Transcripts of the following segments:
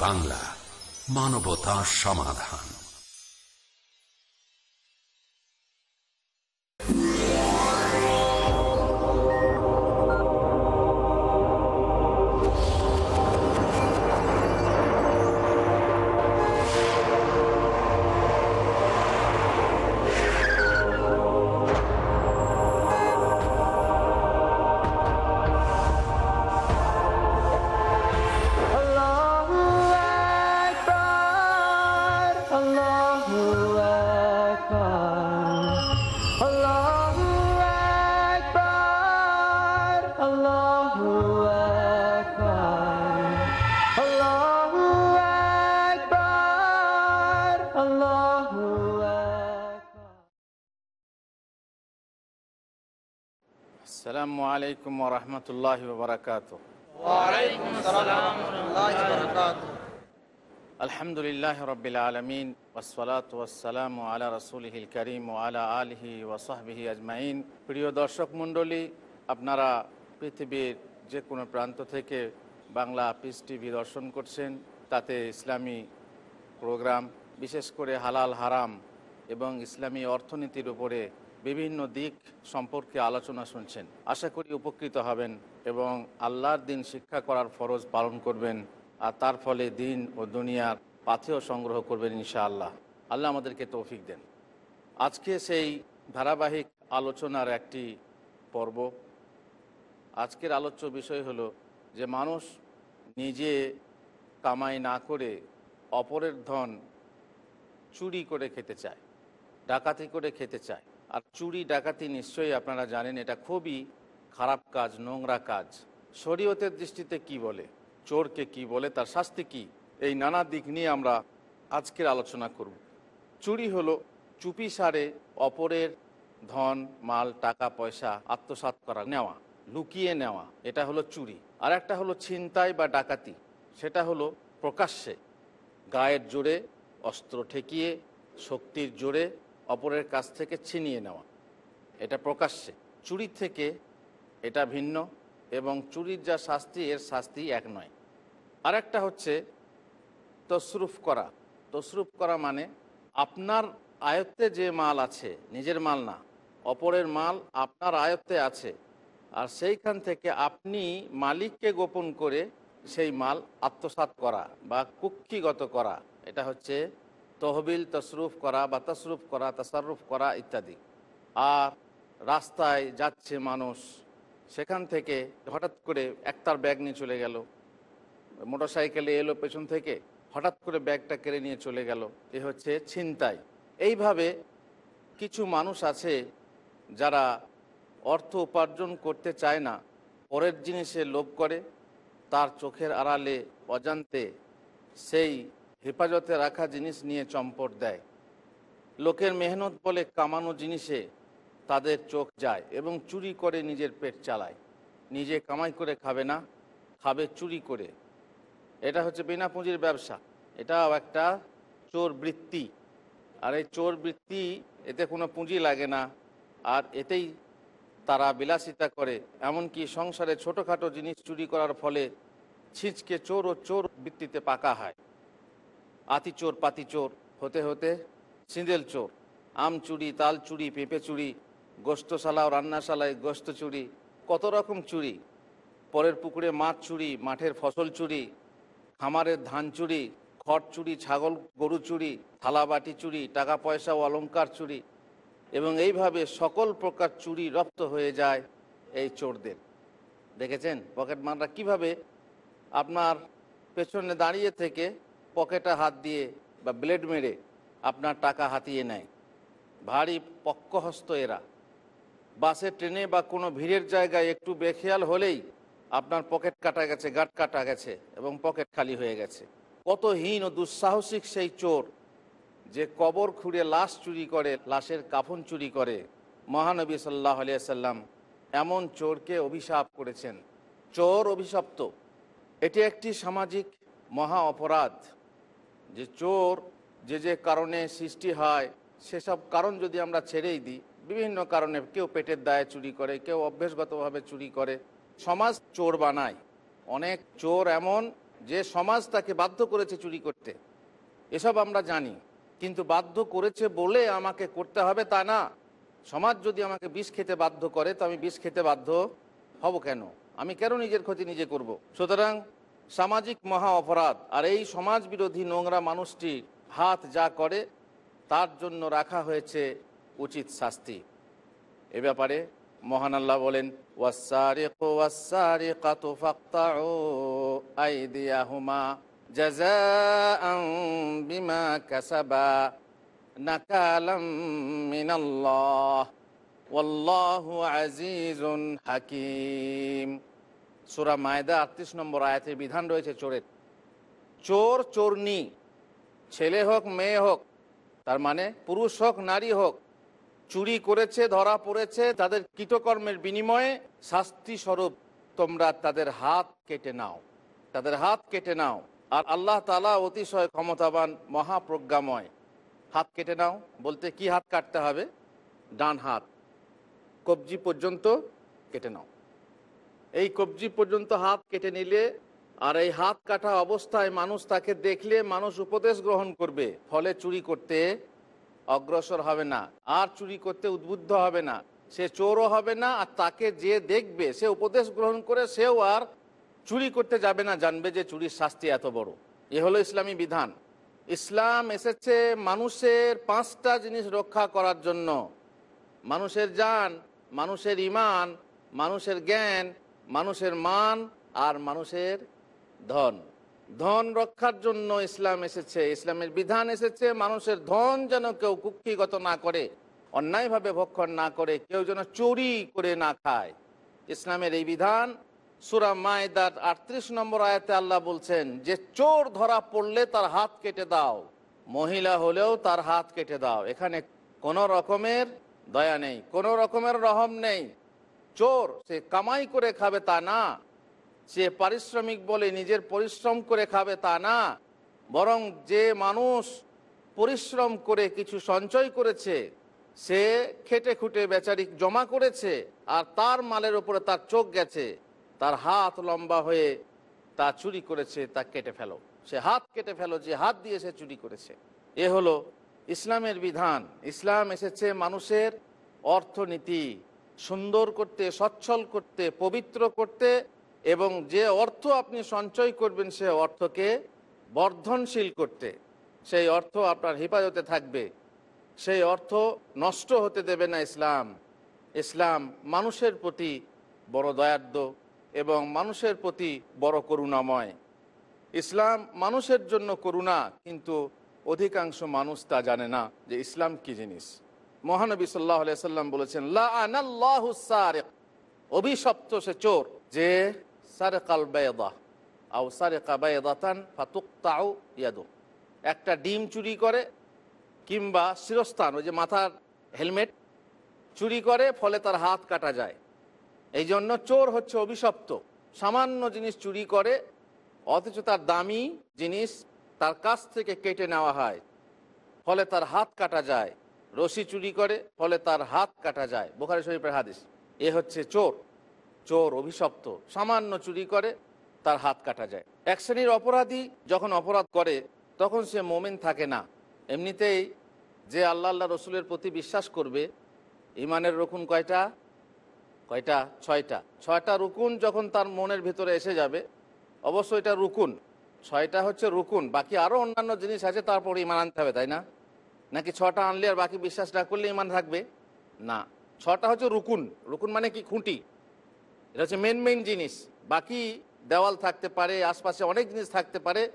বাংলা মানবতা সমাধান। আলাইকুম ওরহমতুল্লাহ বারকাত। আলহামদুলিল্লাহ রবিল আলমিন ওসলাত ওসালাম আলা রসুলহিল করিম ও আলা আলহি ওসাহবিহি আজমাইন। প্রিয় দর্শক মণ্ডলী আপনারা পৃথিবীর যে কোনো প্রান্ত থেকে বাংলা পিস টিভি দর্শন করছেন তাতে ইসলামী প্রোগ্রাম বিশেষ করে হালাল হারাম এবং ইসলামী অর্থনীতির উপরে বিভিন্ন দিক সম্পর্কে আলোচনা শুনছেন। আশা করি উপকৃত হবেন এবং আল্লাহর দিন শিক্ষা করার ফরজ পালন করবেন আর তার ফলে দিন ও দুনিয়ার পাথেও সংগ্রহ করবেন ইনশাআল্লাহ। আল্লাহ আমাদেরকে তৌফিক দেন। আজকে সেই ধারাবাহিক আলোচনার একটি পর্ব। আজকের আলোচ্য বিষয় হলো যে মানুষ নিজে কামাই না করে অপরের ধন চুরি করে খেতে চায়, ডাকাতি করে খেতে চায়। আর চুরি, ডাকাতি নিশ্চয়ই আপনারা জানেন, এটা খুবই খারাপ কাজ, নোংরা কাজ। শরীয়তের দৃষ্টিতে কি বলে? চোরকে কি বলে? তার শাস্তি কি? এই নানা দিক নিয়ে আমরা আজকের আলোচনা করব। চুরি হলো চুপি সারে অপরের ধন, মাল, টাকা, পয়সা আত্মসাৎ করা, নেওয়া, লুকিয়ে নেওয়া, এটা হলো চুরি। আর একটা হলো ছিনতাই বা ডাকাতি, সেটা হলো প্রকাশ্যে। গায়ের জোরে অস্ত্র ঠেকিয়ে, শক্তির জোরে অপরের কাছ থেকে ছিনিয়ে নেওয়া। এটা প্রকাশ্যে। চুরি থেকে এটা ভিন্ন এবং চুরির যা শাস্তি, এর শাস্তি এক নয়। আর একটা হচ্ছে তসরুফ করা। তসরুফ করা মানে আপনার আয়ত্তে যে মাল আছে, নিজের মাল না, অপরের মাল আপনার আয়ত্তে আছে, আর সেইখান থেকে আপনি মালিককে গোপন করে সেই মাল আত্মসাৎ করা বা কুক্ষিগত করা। এটা হচ্ছে তহবিল তসরুফ করা বা তসরুফ করা তসরুফ করা ইত্যাদি। আর রাস্তায় যাচ্ছে মানুষ, সেখান থেকে হঠাৎ করে একটার ব্যাগ নিয়ে চলে গেল। মোটর সাইকেলে এলো পেছন থেকে, হঠাৎ করে ব্যাগটা কেড়ে নিয়ে চলে গেল। এ হচ্ছে ছিনতাই। এইভাবে কিছু মানুষ আছে যারা অর্থ উপার্জন করতে চায় না, পরের জিনিসে লোভ করে, তার চোখের আড়ালে অজান্তে সেই হেফাজতে রাখা জিনিস নিয়ে চম্পট দেয়। লোকের মেহনত বলে কামানো জিনিসে তাদের চোখ যায় এবং চুরি করে নিজের পেট চালায়। নিজে কামাই করে খাবে না, খাবে চুরি করে। এটা হচ্ছে বিনা পুঁজির ব্যবসা। এটাও একটা চোর বৃত্তি। আর এই চোর বৃত্তি, এতে কোনো পুঁজি লাগে না। আর এতেই তারা বিলাসিতা করে। এমনকি সংসারে ছোটোখাটো জিনিস চুরি করার ফলে ছিঁচকে চোর ও চোর বৃত্তিতে পাকা হয়। আতি চোর, পাতি চোর, হতে হতে সিঁদেল চোর, আম চুরি, তাল চুরি, পেঁপে চুরি গোস্তশালা ও রান্নাশালায় গোস্ত চুরি, কত রকম চুরি, পরের পুকুরে মাছ চুরি, মাঠের ফসল চুরি, খামারের ধান চুরি, খড় চুরি, ছাগল, গরু চুরি থালাবাটি চুরি, টাকা পয়সা ও অলংকার চুরি, এবং এইভাবে সকল প্রকার চুরি রপ্ত হয়ে যায় এই চোরদের। দেখেছেন? পকেটমাররা কীভাবে আপনার পেছনে দাঁড়িয়ে থেকে পকেটে হাত দিয়ে বা ব্লেড মেরে আপনার টাকা হাতিয়ে নেয়। ভারী পক্কহস্ত এরা। বাসে, ট্রেনে বা কোনো ভিড়ের জায়গায় একটু বেখেয়াল হলেই আপনার পকেট কাটা গেছে, গাট কাটা গেছে এবং পকেট খালি হয়ে গেছে। কত হীন ও দুঃসাহসিক সেই চোর যে কবর খুঁড়ে লাশ চুরি করে, লাশের কাফন চুরি করে। মহানবী সাল্লাহ সাল্লাম এমন চোরকে অভিশাপ করেছেন। চোর অভিশপ্ত। এটি একটি সামাজিক মহা অপরাধ। যে চোর, যে যে কারণে সৃষ্টি হয়, সেসব কারণ যদি আমরা ছেড়েই দিই, বিভিন্ন কারণে কেউ পেটের দায়ে চুরি করে, কেউ অভ্যেসগতভাবে চুরি করে, সমাজ চোর বানায়। অনেক চোর এমন যে সমাজ তাকে বাধ্য করেছে চুরি করতে। এসব আমরা জানি, কিন্তু বাধ্য করেছে বলে আমাকে করতে হবে তা না। সমাজ যদি আমাকে বিষ খেতে বাধ্য করে, তো আমি বিষ খেতে বাধ্য হব কেন? আমি কেন নিজের ক্ষতি নিজে করব। সুতরাং সামাজিক মহা অপরাধ। আর এই সমাজ বিরোধী নোংরা মানুষটি হাত যা করে, তার জন্য রাখা হয়েছে উচিত শাস্তি। এ ব্যাপারে মহান আল্লাহ বলেন হাকিম। সূরা মায়দা 38 নম্বর আয়াতের বিধান রয়েছে চোরের। চোর, চোরনি, ছেলে হোক, মেয়ে হোক, তার মানে পুরুষ হোক, নারী হোক, চুরি করেছে, ধরা পড়েছে, তাদের কৃতকর্মের বিনিময়ে শাস্তি স্বরূপ তোমরা তাদের হাত কেটে নাও। তাদের হাত কেটে নাও। আর আল্লাহ তালা অতিশয় ক্ষমতাবান, মহাপ্রজ্ঞাময়। হাত কেটে নাও। বলতে কি হাত কাটতে হবে? ডান হাত। কবজি পর্যন্ত কেটে নাও। এই কবজি পর্যন্ত হাত কেটে নিলে আর এই হাত কাটা অবস্থায় মানুষ তাকে দেখলে মানুষ উপদেশ গ্রহণ করবে, ফলে চুরি করতে অগ্রসর হবে না, আর চুরি করতে উদ্বুদ্ধ হবে না। সে চোরও হবে না, আর তাকে যে দেখবে, সে উপদেশ গ্রহণ করে সেও আর চুরি করতে যাবে না, জানবে যে চুরির শাস্তি এত বড়। এ হলো ইসলামী বিধান। ইসলাম এসেছে মানুষের পাঁচটা জিনিস রক্ষা করার জন্য। মানুষের জান, মানুষের ইমান, মানুষের জ্ঞান মানুষের মান আর মানুষের ধন। ধন রক্ষার জন্য ইসলাম এসেছে, ইসলামের বিধান এসেছে, মানুষের ধন যেন কেউ কুক্ষিগত না করে, অন্যায়ভাবে ভক্ষণ না করে, কেউ যেন চুরি করে না খায়। ইসলামের এই বিধান সুরা মায়দার আটত্রিশ নম্বর আয়াতে আল্লাহ বলছেন, যে চোর ধরা পড়লে তার হাত কেটে দাও, মহিলা হলেও তার হাত কেটে দাও। এখানে কোনো রকমের দয়া নেই, কোনো রকমের রহম নেই। চোর, সে কামাই করে খাবে তা না। সে পারিশ্রমিক বলে নিজের পরিশ্রম করে খাবে তা না। বরং যে মানুষ পরিশ্রম করে কিছু সঞ্চয় করেছে, সে খেটে খুটে বেচারি জমা করেছে আর তার মালের উপরে তার চোখ গেছে। তার হাত লম্বা হয়ে তা চুরি করেছে, তা কেটে ফেলো। সে হাত কেটে ফেলো, যে হাত দিয়ে সে চুরি করেছে। এ হলো ইসলামের বিধান। ইসলাম এসেছে মানুষের অর্থনীতি। সুন্দর করতে, সচ্ছল করতে, পবিত্র করতে এবং যে অর্থ আপনি সঞ্চয় করবেন সে অর্থকে বর্ধনশীল করতে। সেই অর্থ আপনার হেফাজতে থাকবে। সেই অর্থ নষ্ট হতে দেবে না ইসলাম। ইসলাম মানুষের প্রতি বড় দয়ার্দ এবং মানুষের প্রতি বড় করুণাময়। ইসলাম মানুষের জন্য করুণা, কিন্তু অধিকাংশ মানুষ তা জানে না যে ইসলাম কি জিনিস। মহানবী সাল্লাহ সাল্লাম বলেছেন, লা আনাল্লাহু সারিক। অভিশপ্ত সে চোর, যে বেদাতান ফাতুক্তাউ ইয়াদু। একটা ডিম চুরি করে কিংবা শিরস্থান, ওই যে মাথার হেলমেট চুরি করে, ফলে তার হাত কাটা যায়। এই জন্য চোর হচ্ছে অভিশপ্ত। সামান্য জিনিস চুরি করে, অথচ তার দামি জিনিস তার কাছ থেকে কেটে নেওয়া হয়, ফলে তার হাত কাটা যায়। রশি চুরি করে, ফলে তার হাত কাটা যায়। বোখারি শরীফের হাদিস। এ হচ্ছে চোর। চোর অভিশপ্ত। সামান্য চুরি করে, তার হাত কাটা যায়। এক শ্রেণির অপরাধী যখন অপরাধ করে, তখন সে মোমেন থাকে না। এমনিতেই যে আল্লাহ আল্লাহ রসুলের প্রতি বিশ্বাস করবে ইমানের রকুন কয়টা? কয়টা? ছয়টা। ছয়টা রুকুন যখন তার মনের ভিতরে এসে যাবে, অবশ্য এটা রুকুন। ছয়টা হচ্ছে রুকুন। বাকি আরও অন্যান্য জিনিস আছে, তারপর ইমান আনতে হবে, তাই না? নাকি ছটা আনলে আর বাকি বিশ্বাস না করলে ইমান থাকবে? না। ছটা হচ্ছে রুকুন। রুকুন মানে কি? খুঁটি। এটা হচ্ছে মেন মেন জিনিস। বাকি দেওয়াল থাকতে পারে, আশপাশে অনেক জিনিস থাকতে পারে,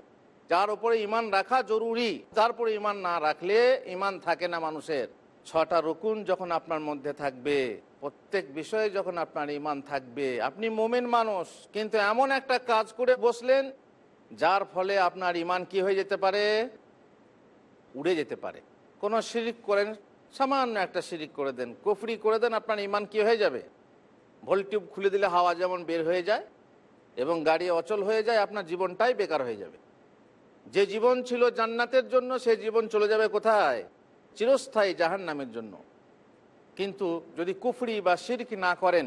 যার উপরে ইমান রাখা জরুরি। তারপরে ইমান না রাখলে ইমান থাকে না মানুষের। ছটা রুকুন যখন আপনার মধ্যে থাকবে, প্রত্যেক বিষয়ে যখন আপনার ইমান থাকবে, আপনি মোমেন মানুষ, কিন্তু এমন একটা কাজ করে বসলেন, যার ফলে আপনার ইমান কি হয়ে যেতে পারে? উড়ে যেতে পারে। কোনো শিরিক করেন, সামান্য একটা শিরিক করে দেন, কুফরি করে দেন, আপনার ইমান কি হয়ে যাবে? ভোল্টিউব খুলে দিলে হাওয়া যেমন বের হয়ে যায় এবং গাড়ি অচল হয়ে যায়, আপনার জীবনটাই বেকার হয়ে যাবে। যে জীবন ছিল জান্নাতের জন্য, সে জীবন চলে যাবে কোথায়? চিরস্থায়ী জাহান নামের জন্য। কিন্তু যদি কুফরি বা শিরক না করেন,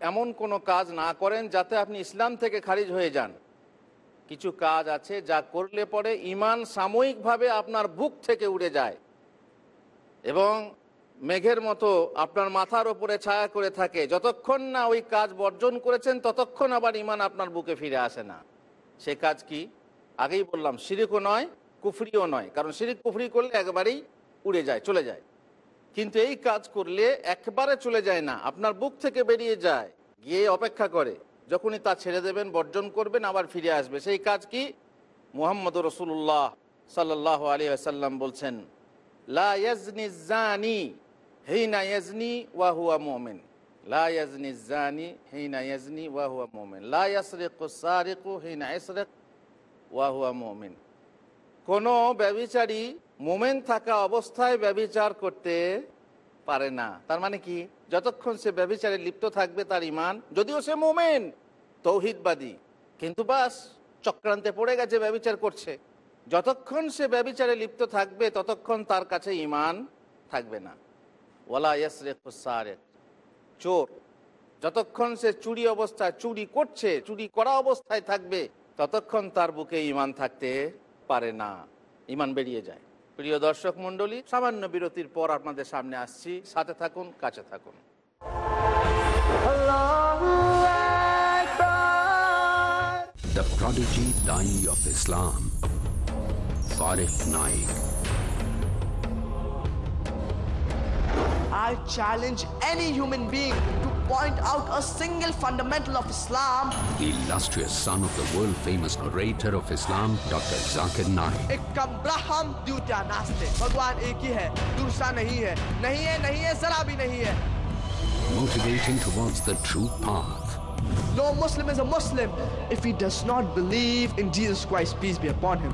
এমন কোনো কাজ না করেন যাতে আপনি ইসলাম থেকে খারিজ হয়ে যান। কিছু কাজ আছে যা করলে পরে ইমান সাময়িকভাবে আপনার বুক থেকে উড়ে যায়। এবং মেঘের মতো আপনার মাথার ওপরে ছায়া করে থাকে। যতক্ষণ না ওই কাজ বর্জন করেছেন, ততক্ষণ আবার ইমান আপনার বুকে ফিরে আসে না। সে কাজ কি? আগেই বললাম, শিরিকও নয়, কুফরিও নয়। কারণ শিরিক কুফরি করলে একবারেই উড়ে যায়, চলে যায়। কিন্তু এই কাজ করলে একবারে চলে যায় না, আপনার বুক থেকে বেরিয়ে যায়, গিয়ে অপেক্ষা করে। যখনই তা ছেড়ে দেবেন, বর্জন করবেন, আবার ফিরে আসবে। সেই কাজ কি? মুহাম্মদ রসুল্লাহ সাল্লাহ আলী আসাল্লাম বলছেন মুমিন কোনো ব্যবিচারী মোমেন থাকা অবস্থায় ব্যবিচার করতে পারে না। তার মানে কি? যতক্ষণ সে ব্যবিচারে লিপ্ত থাকবে তার ইমান যদিও সে মোমেন, তৌহিদবাদী, কিন্তু বাস চক্রান্তে পড়ে গেছে, ব্যবিচার করছে। যতক্ষণ সে ব্যবিচারে লিপ্ত থাকবে ততক্ষণ তার কাছে ইমান থাকবে না। ইয়াসরে খুসারেক চোর যতক্ষণ সে চুরি অবস্থায় চুরি করছে চুরি করা অবস্থায় থাকবে ততক্ষণ তার বুকে ইমান থাকতে পারে না। ইমান বেরিয়ে যায়। প্রিয় দর্শক মণ্ডলী সামান্য বিরতির পর আপনাদের সামনে আসছি। সাথে থাকুন কাছে থাকুন. The prodigy Dai of Islam. Farif Naik. I challenge any human being to point out a single fundamental of Islam. The illustrious son of the world famous orator of Islam, Dr. Zakir Naik. एकम ब्रह्म द्वितीय नास्ते भगवान एक ही है दूसरा नहीं है नहीं है नहीं है जरा भी नहीं है Motivating towards the true path. No Muslim is a Muslim if he does not believe in Jesus Christ, peace be upon him.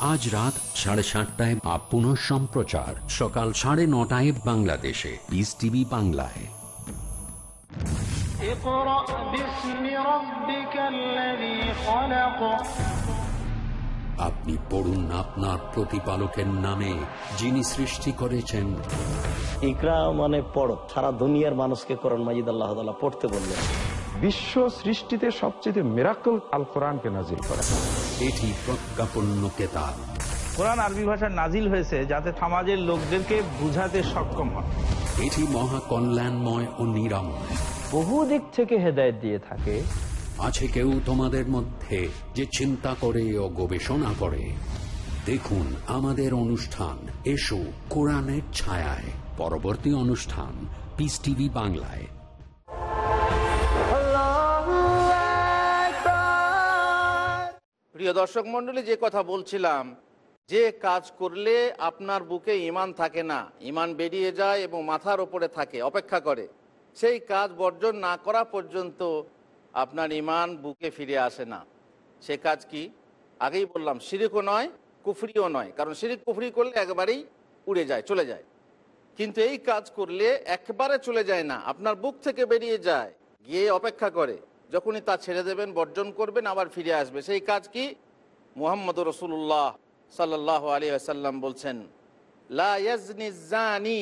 আজ রাত সাড়ে সাতটায় আপ পুনঃ সম্প্রচার। সকাল সাড়ে নটায় বাংলাদেশে। বিস টিভি বাংলায়। আপনি পড়ুন আপনার প্রতিপালকের নামে যিনি সৃষ্টি করেছেন। ইকরা মানে পড়ো সারা দুনিয়ার মানুষকে করণ মাজিদ আল্লাহ পড়তে বললেন। বিশ্ব সৃষ্টিতে সবচেয়ে মেরাকল আল কোরআনকে নাজির করা এটি প্রজ্ঞাপন্য কেতাব। কোরআন আরবি ভাষায় নাজিল হয়েছে যাতে সমাজের লোকদেরকে বুঝাতে সক্ষম হয়। এটি মহা কল্যাণময় ও নিরাময়। বহু দিক থেকে হেদায়েত দিয়ে থাকে। আছে কেউ তোমাদের মধ্যে যে চিন্তা করে ও গবেষণা করে। দেখুন আমাদের অনুষ্ঠান এসো কোরআনের ছায়ায়। পরবর্তী অনুষ্ঠান পিস টিভি বাংলায়। প্রিয় দর্শক মণ্ডলী, যে কথা বলছিলাম, যে কাজ করলে আপনার বুকে ইমান থাকে না, ইমান বেরিয়ে যায় এবং মাথার ওপরে থাকে, অপেক্ষা করে, সেই কাজ বর্জন না করা পর্যন্ত আপনার ইমান বুকে ফিরে আসে না। সে কাজ কি? আগেই বললাম, শিরিকও নয়, কুফরিও নয়, কারণ শিরিক কুফরি করলে একবারেই উড়ে যায়, চলে যায়। কিন্তু এই কাজ করলে একবারে চলে যায় না, আপনার বুক থেকে বেরিয়ে যায়, গিয়ে অপেক্ষা করে। যখনই তা ছেড়ে দেবেন, বর্জন করবেন, আবার ফিরে আসবে। সেই কাজ কি? মোহাম্মদ রসুল্লাহ সাল্লাহ আলী আসাল্লাম বলছেন, লা ইয়াজনি জানি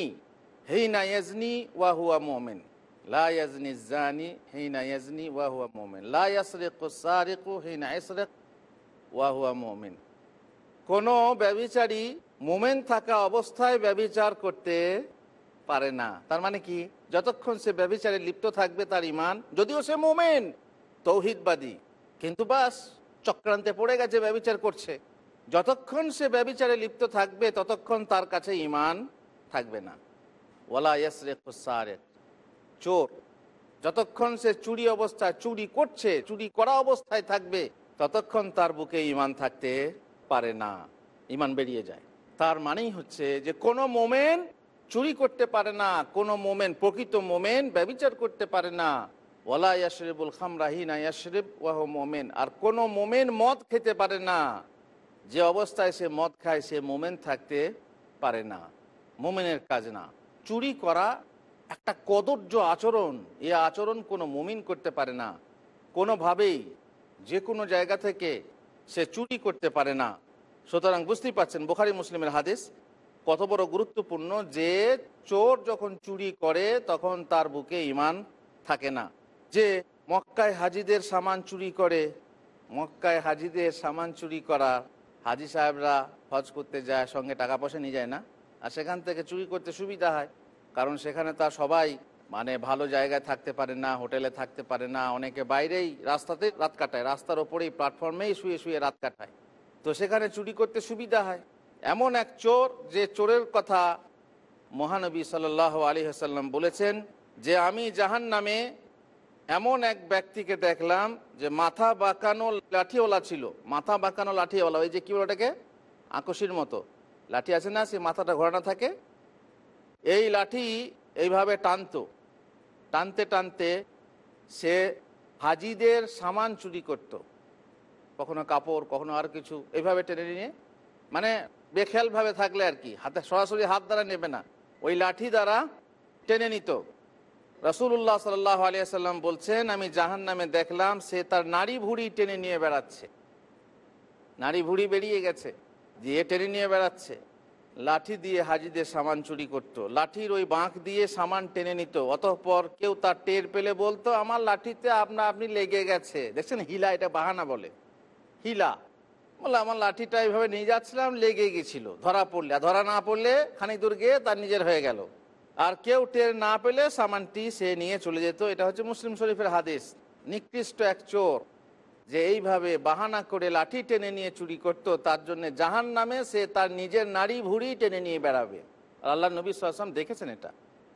হেইনা ইয়াজনি ওয়া হুয়া মুমিন। লা ইয়াজনি জানি হেইনা ইয়াজনি ওয়া হুয়া মুমিন। লা ইয়াসরিকু সারিকু হেইনা ইয়াসরিক ওয়া হুয়া মুমিন। কোনো ব্যবিচারী মোমেন থাকা অবস্থায় ব্যবিচার করতে পারে না। তার মানে কি? যতক্ষণ সে ব্যবিচারে লিপ্ত থাকবে তার ইমান যদিও সে মোমেন, তৌহিদবাদী। কিন্তু বাস, চক্রান্তে পড়ে গেছে ব্যবিচার করছে। যতক্ষণ সে ব্যবিচারে লিপ্ত থাকবে, ততক্ষণ তার কাছে ইমান থাকবে না। ওয়ালা ইয়াসরে খুসারেক চোর, যতক্ষণ সে চুরি অবস্থায়, চুরি করছে, চুরি করা অবস্থায় থাকবে, ততক্ষণ তার বুকে ইমান থাকতে পারে না। ইমান বেরিয়ে যায়। তার মানেই হচ্ছে যে কোনো মোমেন চুরি করতে পারে না, কোনো মোমেন, প্রকৃত মোমেন ব্যবিচার করতে পারে না। ওলা ইয়াশরিবুল খামরাহিনা ইয়াশরিব, ওয়াহ মোমেন। আর কোনো মোমেন মদ খেতে পারে না। যে অবস্থায় সে মদ খায়, সে মোমেন থাকতে পারে না। মোমেনের কাজ না। চুরি করা একটা কদর্য আচরণ। এ আচরণ কোনো মুমিন করতে পারে না। কোনোভাবেই যে কোনো জায়গা থেকে সে চুরি করতে পারে না। সুতরাং বুঝতেই পারছেন, বোখারি, মুসলিমের হাদিস কত বড় গুরুত্বপূর্ণ যে চোর যখন চুরি করে, তখন তার বুকে ইমান থাকে না। যে মক্কায় হাজিদের সামান চুরি করে, মক্কায় হাজিদের সামান চুরি করা, হাজি সাহেবরা হজ করতে যায়, সঙ্গে টাকা পয়সা নিয়ে যায় না। আর সেখান থেকে চুরি করতে সুবিধা হয়, কারণ সেখানে তা সবাই মানে ভালো জায়গায় থাকতে পারে না, হোটেলে থাকতে পারে না, অনেকে বাইরেই রাস্তাতে রাত কাটায়, রাস্তার ওপরেই প্ল্যাটফর্মেই শুয়ে শুয়ে রাত কাটায়। তো সেখানে চুরি করতে সুবিধা হয়। এমন এক চোর যে চোরের কথা মহানবী সাল আলী হাসাল্লাম বলেছেন যে আমি জাহান নামে এমন এক ব্যক্তিকে দেখলাম যে মাথা বাঁকানো লাঠিওয়ালা ছিল। মাথা বাঁকানো লাঠিওয়ালা, ওই যে কি বলে ওটাকে? আকশির মতো। লাঠি আছে না? সে মাথাটা ঘোরানো থাকে। এই লাঠি এইভাবে টানতো। টানতে টানতে সে হাজিদের সামান চুরি করত। কখনো কাপড়, কখনো আর কিছু। এইভাবে টেনে নিয়ে মানে বেখেয়ালভাবে থাকলে আর কি, হাতে সরাসরি হাত দ্বারা নেবে না। ওই লাঠি দ্বারা টেনে নিত। রসুল্লাহ সাল্লাহ আলিয়াল্লাম বলছেন, আমি জাহান নামে দেখলাম, সে তার নারী ভুড়ি টেনে নিয়ে বেড়াচ্ছে। নারী ভুড়ি বেরিয়ে গেছে, দিয়ে টেনে নিয়ে বেড়াচ্ছে। লাঠি দিয়ে হাজিদের সামান চুরি করত। লাঠির ওই বাঁক দিয়ে সামান টেনে নিত। অতঃপর কেউ তার টের পেলে বলতো, আমার লাঠিতে আপনা আপনি লেগে গেছে। দেখছেন, হিলা এটা বাহানা বলে। হিলা। বলে আমার লাঠিটা এইভাবে নিয়ে যাচ্ছিলাম লেগে গেছিল। ধরা পড়লে, আর ধরা না পড়লে খানিক দূর গিয়ে তার নিজের হয়ে গেল। আর কেউ টের না পেলে সামানটি সে নিয়ে চলে যেত। এটা হচ্ছে মুসলিম শরীফের হাদিস। নিকৃষ্ট এক চোর যে এইভাবে বাহানা করে লাঠি টেনে নিয়ে চুরি করত, তার জন্য জাহান নামে সে তার নিজের নারী ভুড়ি টেনে নিয়ে বেড়াবে। আল্লাহ নবী সাল্লাম দেখেছেন এটা।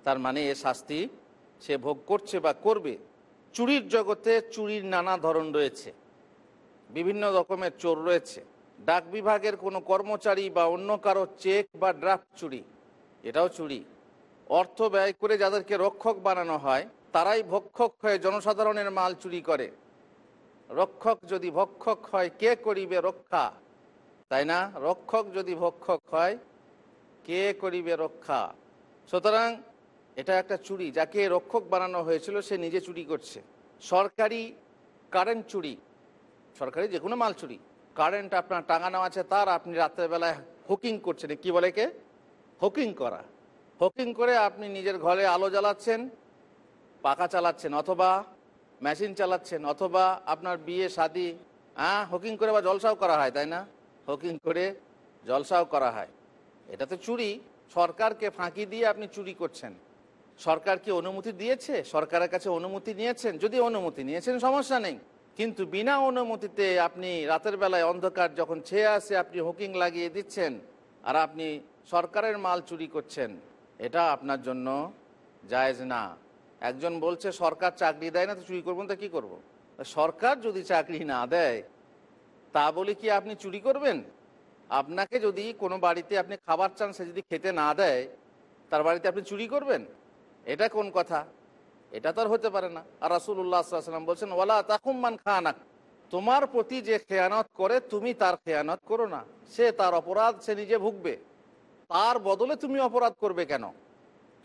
তার মানে এ শাস্তি সে ভোগ করছে বা করবে। চুরির জগতে চুরির নানা ধরন রয়েছে। বিভিন্ন রকমের চোর রয়েছে। ডাক বিভাগের কোনো কর্মচারী বা অন্য কারও চেক বা ড্রাফট চুরি, এটাও চুরি। অর্থ ব্যয় করে যাদেরকে রক্ষক বানানো হয়, তারাই ভক্ষক হয়ে জনসাধারণের মাল চুরি করে। রক্ষক যদি ভক্ষক হয়, কে করিবে রক্ষা? তাই না? রক্ষক যদি ভক্ষক হয়, কে করিবে রক্ষা? সুতরাং এটা একটা চুরি, যাকে রক্ষক বানানো হয়েছিল সে নিজে চুরি করছে। সরকারি কারেন্ট চুরি সরকারি যে কোনো মাল চুরি। কারেন্ট আপনার টাঙানো আছে, তার আপনি রাত্রেবেলায় হুকিং করছেন। কি বলে কে হুকিং করা। হুকিং করে আপনি নিজের ঘরে আলো জ্বালাচ্ছেন, পাখা চালাচ্ছেন, অথবা মেশিন চালাচ্ছেন, অথবা আপনার বিয়ে, শাদি হ্যাঁ হুকিং করে বা জলসাও করা হয়, তাই না? হুকিং করে জলসাও করা হয়। এটা তো চুরি সরকারকে ফাঁকি দিয়ে আপনি চুরি করছেন। সরকার কি অনুমতি দিয়েছে? সরকারের কাছে অনুমতি নিয়েছেন? যদি অনুমতি নিয়েছেন, সমস্যা নেই। কিন্তু বিনা অনুমতিতে আপনি রাতের বেলায় অন্ধকার যখন ছেয়ে আসে, আপনি হুকিং লাগিয়ে দিচ্ছেন আর আপনি সরকারের মাল চুরি করছেন, এটা আপনার জন্য জায়েজ না। একজন বলছে, সরকার চাকরি দেয় না, তো চুরি করব তা কী করব? সরকার যদি চাকরি না দেয়, তা বলে কি আপনি চুরি করবেন? আপনাকে যদি কোনো বাড়িতে আপনি খাবার চান, সে যদি খেতে না দেয়, তার বাড়িতে আপনি চুরি করবেন? এটা কোন কথা? এটা তো আর হতে পারে না। আর রাসুল্লাহ সাল্লাম বলছেন, ওয়ালা তাকুম্মান খানাক। তোমার প্রতি যে খেয়ানত করে, তুমি তার খেয়ানত করো না। সে তার অপরাধ, সে নিজে ভুগবে। তার বদলে তুমি অপরাধ করবে কেন?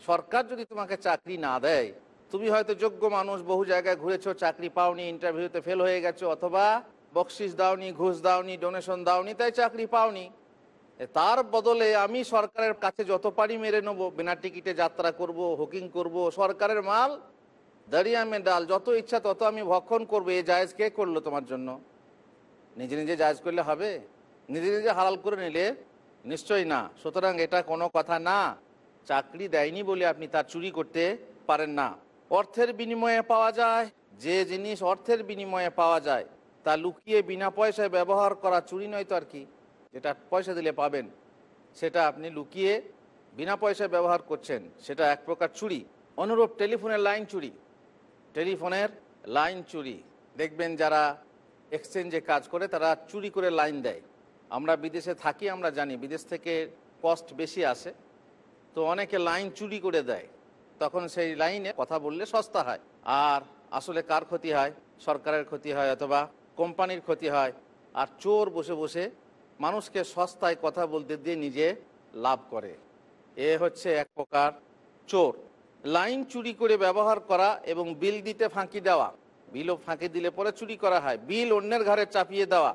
সরকার যদি তোমাকে চাকরি না দেয়, তুমি হয়তো যোগ্য মানুষ, বহু জায়গায় ঘুরেছো, চাকরি পাওনি, ইন্টারভিউতে ফেল হয়ে গেছো, অথবা বকশিস দাওনি, ঘুষ দাওনি, ডোনেশন দাওনি, তাই চাকরি পাওনি। তার বদলে আমি সরকারের কাছে যত পারি মেরে নেব। বিনা টিকিটে যাত্রা করব, হুকিং করব, সরকারের মাল দাঁড়িয়ে ডাল, যত ইচ্ছা তত আমি ভক্ষণ করব, এই জায়েজ কে করল তোমার জন্য? নিজে নিজে জায়েজ করলে হবে? নিজে নিজে হালাল করে নিলে? নিশ্চয়ই না। সুতরাং এটা কোনো কথা না। চাকরি দেয়নি বলে আপনি তার চুরি করতে পারেন না। অর্থের বিনিময়ে পাওয়া যায়, যে জিনিস অর্থের বিনিময়ে পাওয়া যায়, তা লুকিয়ে বিনা পয়সায় ব্যবহার করা চুরি নয় তো আর কি? যেটা পয়সা দিলে পাবেন, সেটা আপনি লুকিয়ে বিনা পয়সায় ব্যবহার করছেন, সেটা এক প্রকার চুরি। অনুরূপ টেলিফোনের লাইন চুরি। টেলিফোনের লাইন চুরি। দেখবেন যারা এক্সচেঞ্জে কাজ করে, তারা চুরি করে লাইন দেয়। আমরা বিদেশে থাকি, আমরা জানি, বিদেশ থেকে কস্ট বেশি আসে, তো অনেকে লাইন চুরি করে দেয়। তখন সেই লাইনে কথা বললে সস্তা হয়। আর আসলে কার ক্ষতি হয়? সরকারের ক্ষতি হয় অথবা কোম্পানির ক্ষতি হয়। আর চোর বসে বসে মানুষকে সস্তায় কথা বলতে দিয়ে নিজে লাভ করে। এ হচ্ছে এক প্রকার চোর। লাইন চুরি করে ব্যবহার করা এবং বিল দিতে ফাঁকি দেওয়া। বিলও ফাঁকি দিলে পরে চুরি করা হয়। বিল অন্যের ঘরে চাপিয়ে দেওয়া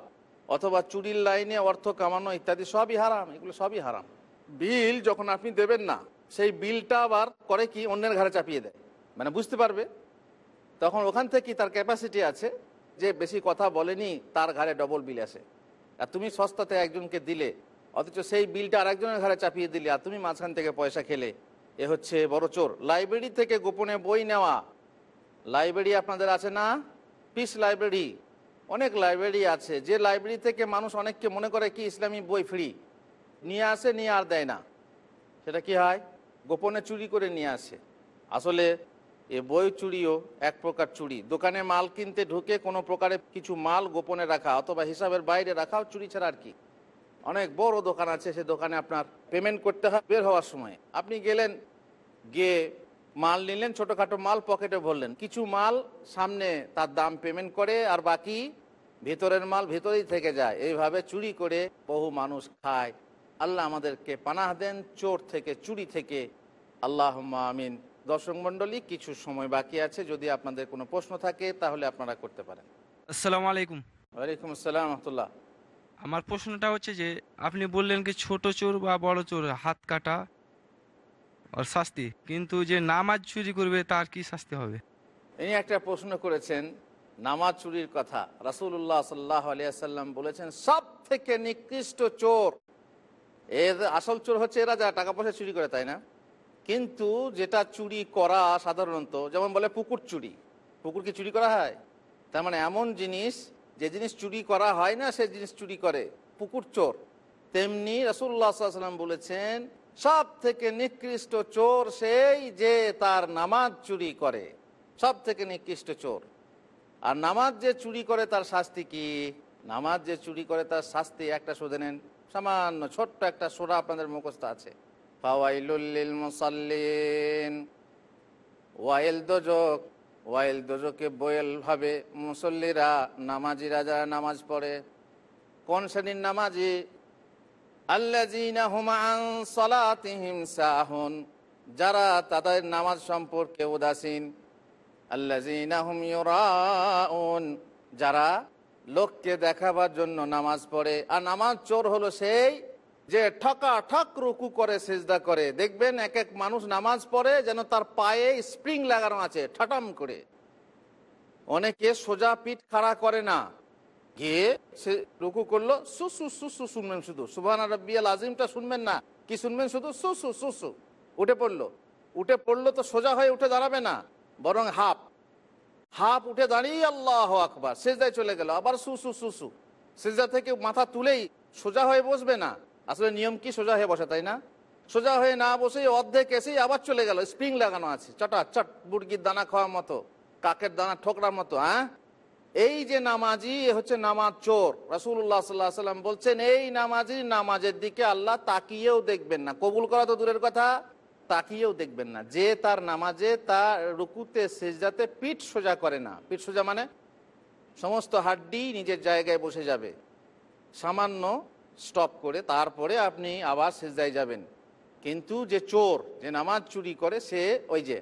অথবা চুরির লাইনে অর্থ কামানো ইত্যাদি সবই হারাম। এগুলো সবই হারাম। বিল যখন আপনি দেবেন না, সেই বিলটা আবার করে কি অন্যের ঘরে চাপিয়ে দেয়। মানে বুঝতে পারবে? তখন ওখান থেকে তার ক্যাপাসিটি আছে যে বেশি কথা বলেনি, তার ঘরে ডবল বিল আসে। আর তুমি সস্তাতে একজনকে দিলে, অথচ সেই বিলটা আরেকজনের ঘরে চাপিয়ে দিলে, আর তুমি মাঝখান থেকে পয়সা খেলে এ হচ্ছে বড় চোর। লাইব্রেরি থেকে গোপনে বই নেওয়া। লাইব্রেরি আপনাদের আছে না? Piece library. অনেক লাইব্রেরি আছে। যে লাইব্রেরি থেকে মানুষ অনেককে মনে করে কি ইসলামী বই ফ্রি। নিয়ে আসে, নিয়ে আর দেয় না। সেটা কি হয়? গোপনে চুরি করে নিয়ে আসে। আসলে এ বই চুরিও এক প্রকার চুরি। দোকানে মাল কিনতে ঢুকে কোনো প্রকারে কিছু মাল গোপনে রাখা অথবা হিসাবের বাইরে রাখাও চুরি ছাড়া আর কি। অনেক বড় দোকান আছে সে দোকানে আপনার পেমেন্ট করতে হয় বের হওয়ার সময়। আপনি গেলেন গিয়ে মাল নিলেন ছোটোখাটো মাল পকেটে ভরলেন। কিছু মাল সামনে তার দাম পেমেন্ট করে আর বাকি ভেতরের মাল ভেতরেই থেকে যায়। এইভাবে চুরি করে বহু মানুষ খায়। আল্লাহ আমাদেরকে পানাহ দেন চোর থেকে চুরি থেকে। আল্লাহ আমিন। দর্শক মণ্ডলী কিছু সময় বাকি আছে। যদি আপনাদের কোনো প্রশ্ন থাকে তাহলে আপনারা করতে পারেন। আসসালামু আলাইকুম। ওয়ালাইকুম আসসালাম রহমতুল্লাহ। আমার প্রশ্নটা হচ্ছে যে, আপনি বললেন কি ছোট চোর বা বড় চোর, হাত কাটা আর শাস্তি, কিন্তু যে নামাজ চুরি করবে তার কি শাস্তি হবে? ইনি একটা প্রশ্ন করেছেন, নামাজ চুরির কথা। রাসুল্লাহ সাল্লাহ আলিয়াল্লাম বলেছেন সব থেকে নিকৃষ্ট চোর, এর আসল চোর হচ্ছে এরা যারা টাকা পয়সা চুরি করে, তাই না? কিন্তু যেটা চুরি করা সাধারণত, যেমন বলে পুকুর চুরি। পুকুর কি চুরি করা হয়? তার মানে এমন জিনিস যে জিনিস চুরি করা হয় না, সে জিনিস চুরি করে। পুকুর চোর। তেমনি রাসুল্লাহ সাল্লাম বলেছেন সব থেকে নিকৃষ্ট চোর সেই যে তার নামাজ চুরি করে। সব থেকে নিকৃষ্ট চোর। আর নামাজ যে চুরি করে তার শাস্তি কি? নামাজ যে চুরি করে তার শাস্তি একটা শুধু নেন। সামান্য ছোট্ট একটা সোরা আপনাদের মুখস্থ আছে। ফাওয়াইলুল্লিল মুসাল্লিন। ওয়াইল দোজক। ওয়াইল দোজকে বয়েল ভাবে, মুসল্লিরা নামাজিরা যারা নামাজ পড়ে। কোন শ্রেণির নামাজি? সাহুন, যারা তাদের নামাজ সম্পর্কে উদাসীন। ইউরাউন, যারা লোককে দেখাবার জন্য নামাজ পড়ে। আর নামাজ চোর হলো সেই যে ঠকা ঠক রুকু করে সেজদা করে। দেখবেন এক এক মানুষ নামাজ পড়ে যেন তার পায়ে স্প্রিং লাগানো আছে, ঠাটাম করে। অনেকে সোজা পিঠ খাড়া করে না। গিয়ে সে রুকু করল সুসু সুসু শুনবেন শুধু। সুবাহ রব্বিয়াল আজিমটা শুনবেন না, কি শুনবেন শুধু? সুসু সুসু উঠে পড়ল। উঠে পড়ল তো সোজা হয়ে উঠে দাঁড়াবে না, বরং হাফ। হাফ উঠে দাঁড়িয়ে আল্লাহ আকবার, সেজদায় চলে গেল। আবার সুসু সুসু সেজদা থেকে মাথা তুলেই সোজা হয়ে বসবে না। আসলে নিয়ম কি? সোজা হয়ে বসে, তাই না? সোজা হয়ে না বসেই অর্ধেক এসেই আবার চলে গেল। স্প্রিং লাগানো আছে। চটা চট, মুরগির দানা খাওয়ার মতো, কাকের দানা ঠোকরার মতো হ্যাঁ? এই যে নামাজি হচ্ছে নামাজ চোর। রাসুল্লাহ সাল্লাহ সাল্লাম বলছেন, এই নামাজি, নামাজের দিকে আল্লাহ তাকিয়েও দেখবেন না। কবুল করা তো দূরের কথা, তাকিয়েও দেখবেন না। যে তার নামাজে, তার রুকুতে, সেজদাতে পিঠ সোজা করে না। পিঠ সোজা মানে সমস্ত হাড্ডি নিজের জায়গায় বসে যাবে। সামান্য স্টপ করে তারপরে আপনি আবার সেজদায় যাবেন। কিন্তু যে চোর, যে নামাজ চুরি করে, সে ওই যে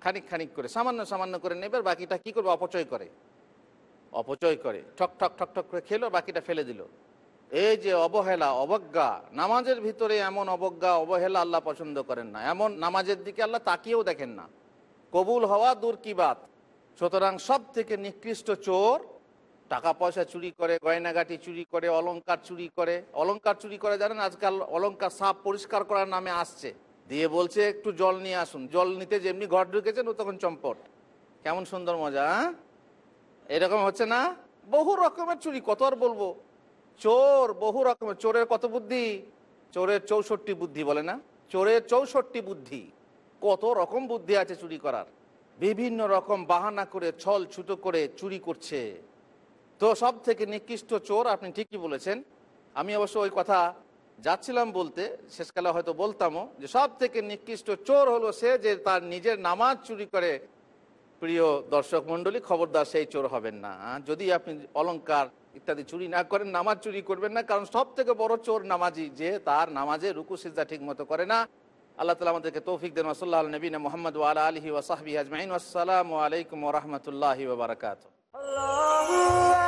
খানিক খানিক করে, সামান্য সামান্য করে নেবে বাকিটা কি করবে? অপচয় করে। অপচয় করে। ঠক ঠক ঠক ঠক করে খেলো, বাকিটা ফেলে দিল। এই যে অবহেলা, অবজ্ঞা, নামাজের ভিতরে এমন অবজ্ঞা, অবহেলা আল্লাহ পছন্দ করেন না। এমন নামাজের দিকে আল্লাহ তাকিয়েও দেখেন না। কবুল হওয়া দূর কি বাত? সুতরাং সব থেকে নিকৃষ্ট চোর টাকা পয়সা চুরি করে, গয়নাগাটি চুরি করে, অলংকার চুরি করে। অলংকার চুরি করে জানেন, আজকাল অলংকার সাপ পরিষ্কার করার নামে আসছে। দিয়ে বলছে, একটু জল নিয়ে আসুন। জল নিতে যেমনি ঘর ঢুকেছেন, ও তখন চম্পট। কেমন সুন্দর মজা? এরকম হচ্ছে না? বহু রকমের চুরি, কত আর বলব? চোর, বহু রকমের। চোরের কত বুদ্ধি? চোরের চৌষট্টি বুদ্ধি বলে না? চোরের চৌষট্টি বুদ্ধি। কত রকম বুদ্ধি আছে চুরি করার। বিভিন্ন রকম বাহানা করে, ছল ছুটো করে চুরি করছে। তো সব থেকে নিকৃষ্ট চোর আপনি ঠিকই বলেছেন। আমি অবশ্য ওই কথা যাচ্ছিলাম বলতে, শেষকালে হয়তো বলতামও, যে সব থেকে নিকৃষ্ট চোর হলো সে যে তার নিজের নামাজ চুরি করে। প্রিয় দর্শক মন্ডলী খবরদার সেই চোর হবেন না। যদি আপনি অলংকার ইত্যাদি চুরি না করেন, নামাজ চুরি করবেন না, কারণ সব থেকে বড় চোর নামাজি যে তার নামাজে রুকু সিজা ঠিক মতো করে না। আল্লাহ তালা আমাদেরকে তৌফিক দেন। ওসল্লাহ নবীন মোহাম্মদ ওয়ালা আলহি ওসাহবি আজমাইন। আসসালামু আলাইকুম রহমতুল্লাহি ওবরাকাত Allahu